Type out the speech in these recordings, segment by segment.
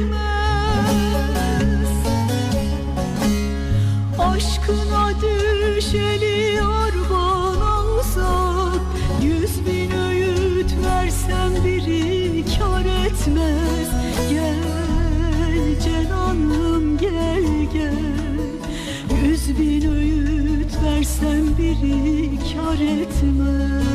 bitmez Aşkına düşeli arban uzak Yüz bin öğüt versem biri kar etmez. Gel Cenan'ım gel gel. Yüz bin öğüt versem biri kar etmez.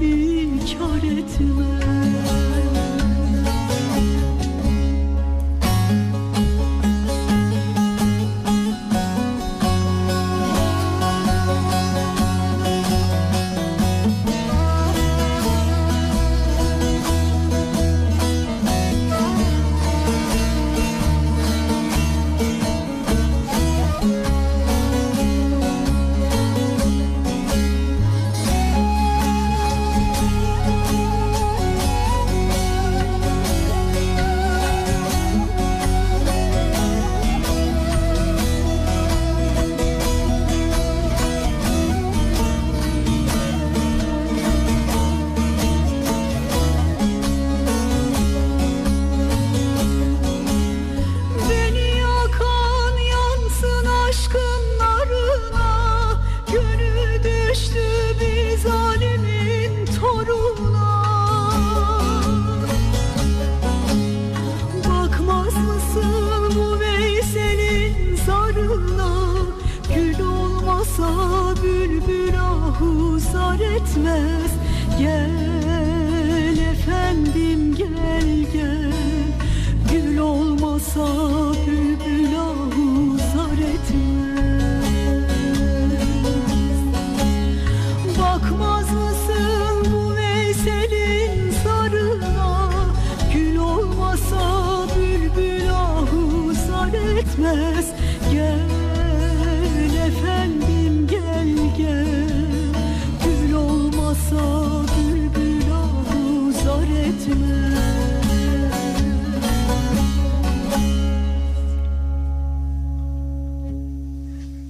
Biri kar etmez Olsa bülbül ahu zar etmez. Gel efendim gel gel. Gül olmasa bülbül ahu zar etmez. Bakmaz mısın bu Veysel'in zarına? Gül olmasa bülbül ahu zar etmez. Gel